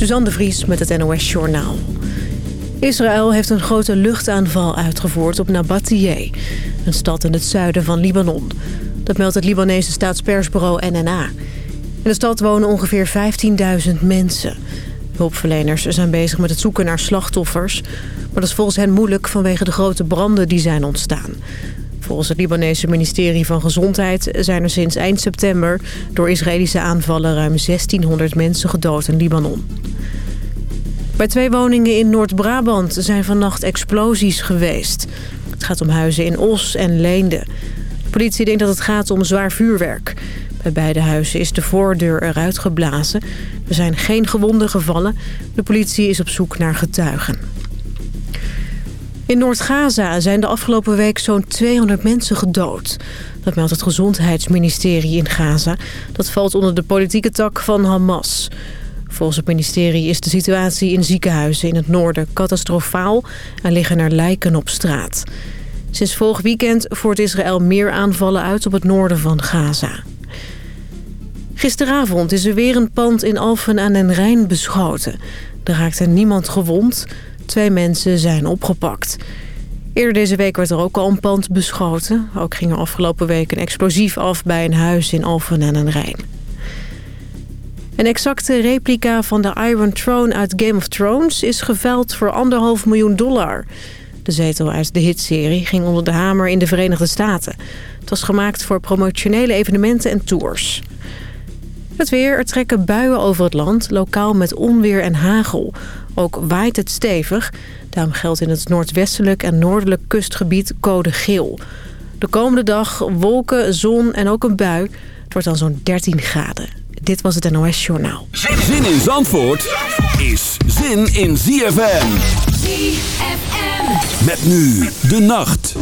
Suzanne de Vries met het NOS Journaal. Israël heeft een grote luchtaanval uitgevoerd op Nabatieh, een stad in het zuiden van Libanon. Dat meldt het Libanese staatspersbureau NNA. In de stad wonen ongeveer 15.000 mensen. Hulpverleners zijn bezig met het zoeken naar slachtoffers. Maar dat is volgens hen moeilijk vanwege de grote branden die zijn ontstaan. Volgens het Libanese ministerie van Gezondheid zijn er sinds eind september... door Israëlische aanvallen ruim 1600 mensen gedood in Libanon. Bij twee woningen in Noord-Brabant zijn vannacht explosies geweest. Het gaat om huizen in Os en Leende. De politie denkt dat het gaat om zwaar vuurwerk. Bij beide huizen is de voordeur eruit geblazen. Er zijn geen gewonden gevallen. De politie is op zoek naar getuigen. In Noord-Gaza zijn de afgelopen week zo'n 200 mensen gedood. Dat meldt het gezondheidsministerie in Gaza. Dat valt onder de politieke tak van Hamas. Volgens het ministerie is de situatie in ziekenhuizen in het noorden catastrofaal... en liggen er lijken op straat. Sinds vorig weekend voert Israël meer aanvallen uit op het noorden van Gaza. Gisteravond is er weer een pand in Alphen aan den Rijn beschoten. Er raakte niemand gewond. Twee mensen zijn opgepakt. Eerder deze week werd er ook al een pand beschoten. Ook ging er afgelopen week een explosief af bij een huis in Alphen aan den Rijn. Een exacte replica van de Iron Throne uit Game of Thrones is geveild voor anderhalf miljoen dollar. De zetel uit de hitserie ging onder de hamer in de Verenigde Staten. Het was gemaakt voor promotionele evenementen en tours. Het weer, er trekken buien over het land, lokaal met onweer en hagel. Ook waait het stevig. Daarom geldt in het noordwestelijk en noordelijk kustgebied code geel. De komende dag wolken, zon en ook een bui. Het wordt dan zo'n 13 graden. Dit was het NOS Journaal. Zin in Zandvoort is zin in ZFM. ZFM. Met nu de nacht.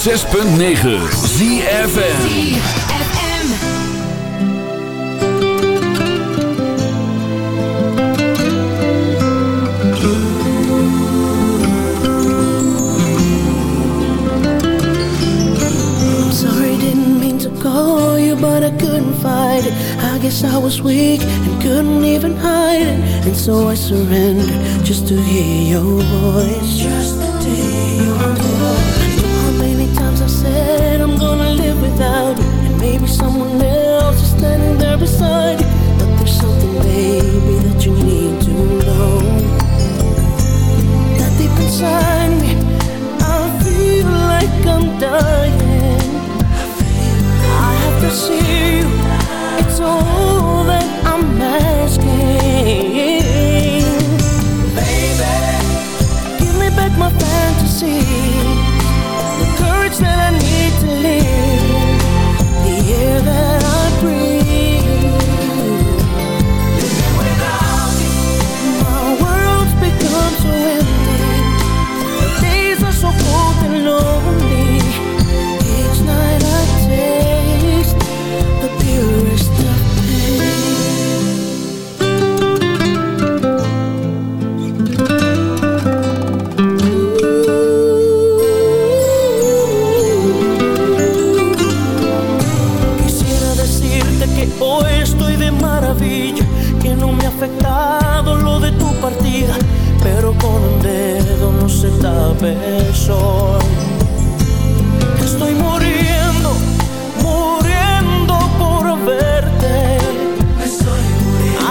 106.9 ZFN call you, but I couldn't fight it. I guess I was weak and couldn't even hide it. And so I surrendered just to hear your voice. Afectado lo de tu partida, pero con un dedo no se tape el sol. Estoy muriendo, muriendo por verte. Estoy muriendo.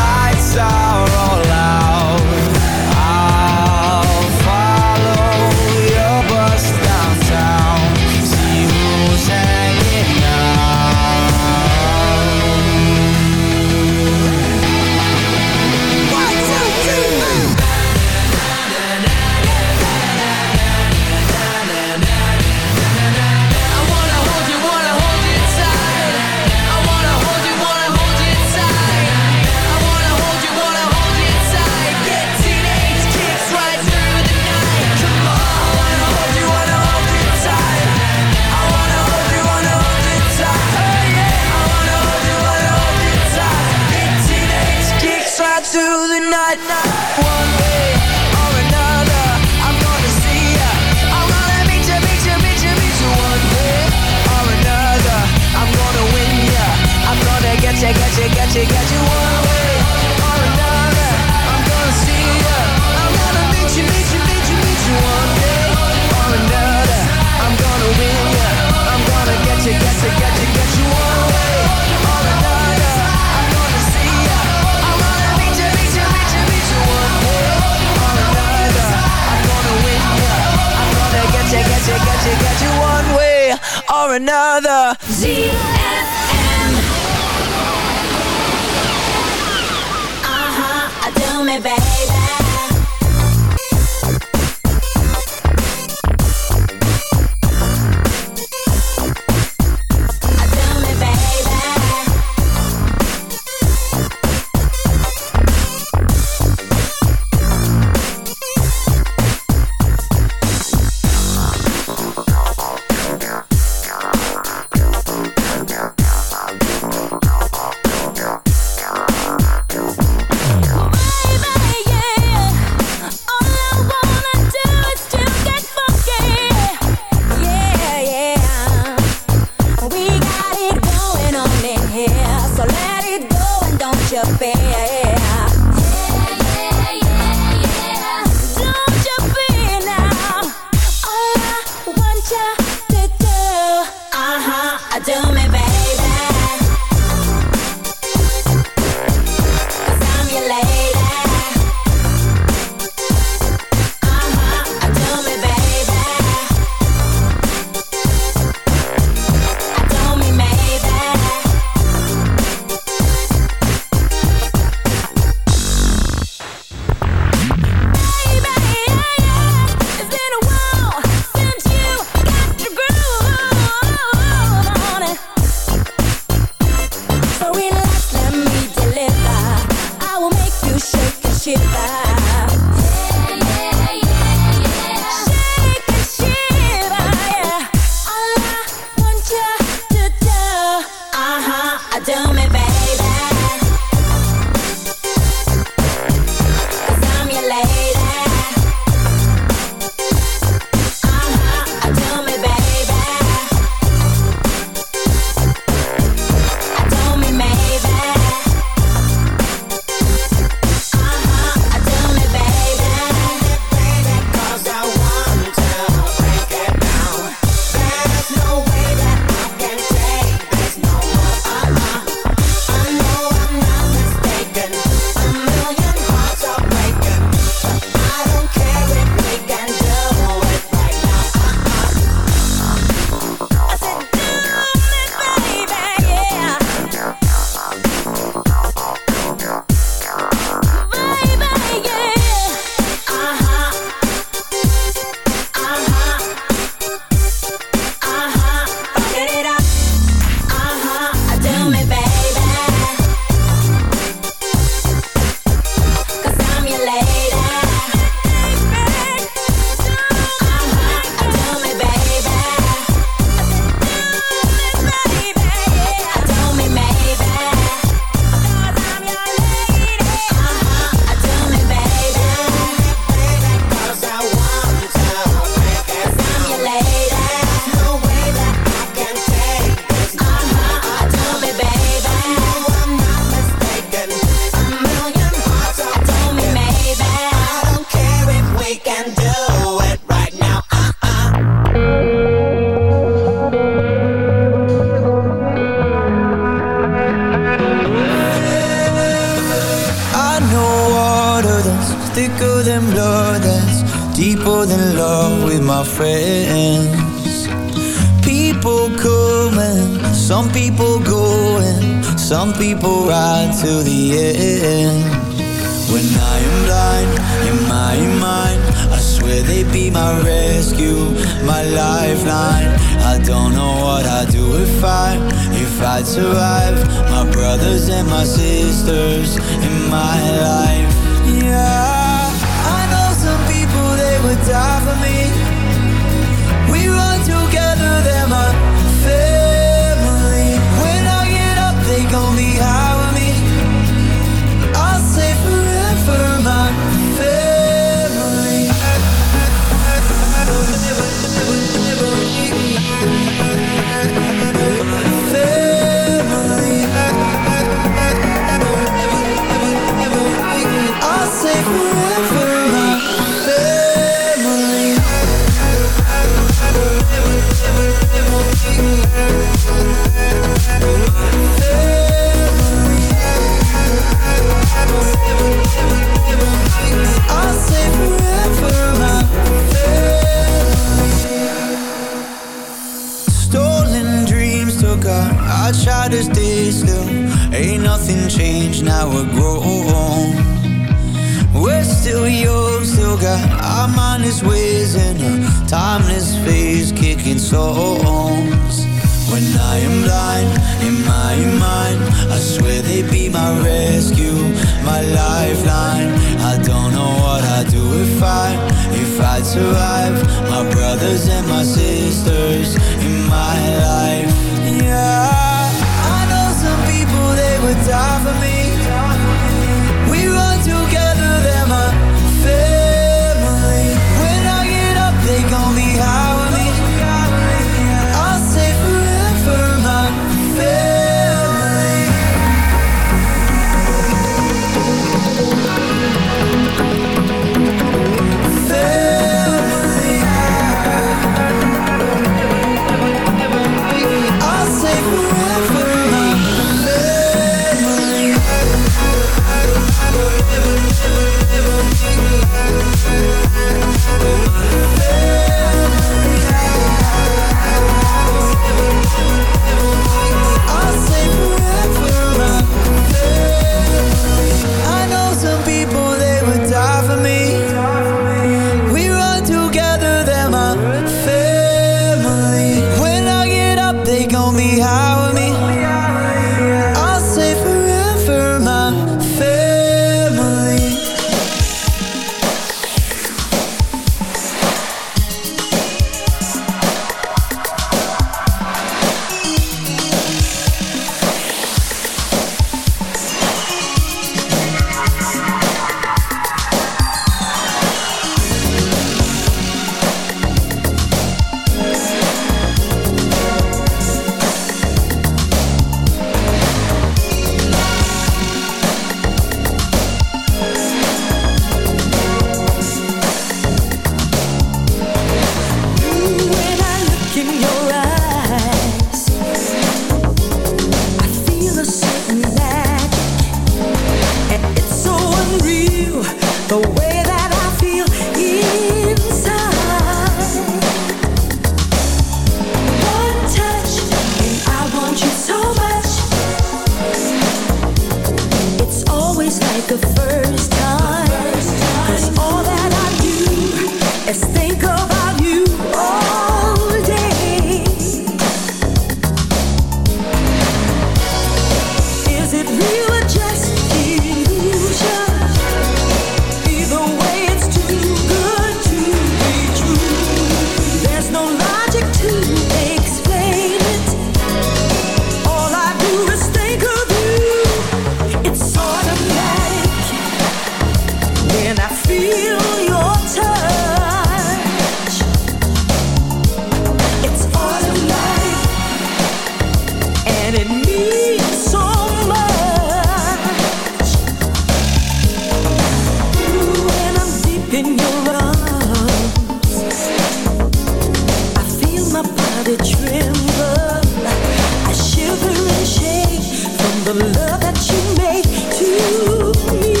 I shiver and shake From the love that you made to me.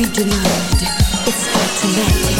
be denied. It's automatic.